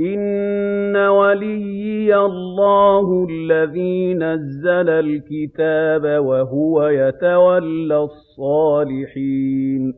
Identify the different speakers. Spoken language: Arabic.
Speaker 1: إِنَّ وَلِيِّيَ اللَّهُ الَّذِي نَزَّلَ الْكِتَابَ ۖ وَهُوَ يَتَوَلَّى الصَّالِحِينَ